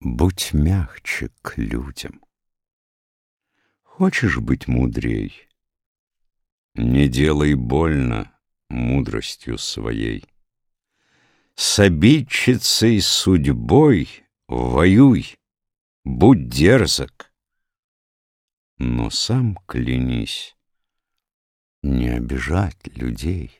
Будь мягче к людям. Хочешь быть мудрей? Не делай больно мудростью своей. С обидчицей судьбой воюй, будь дерзок, но сам клянись не обижать людей.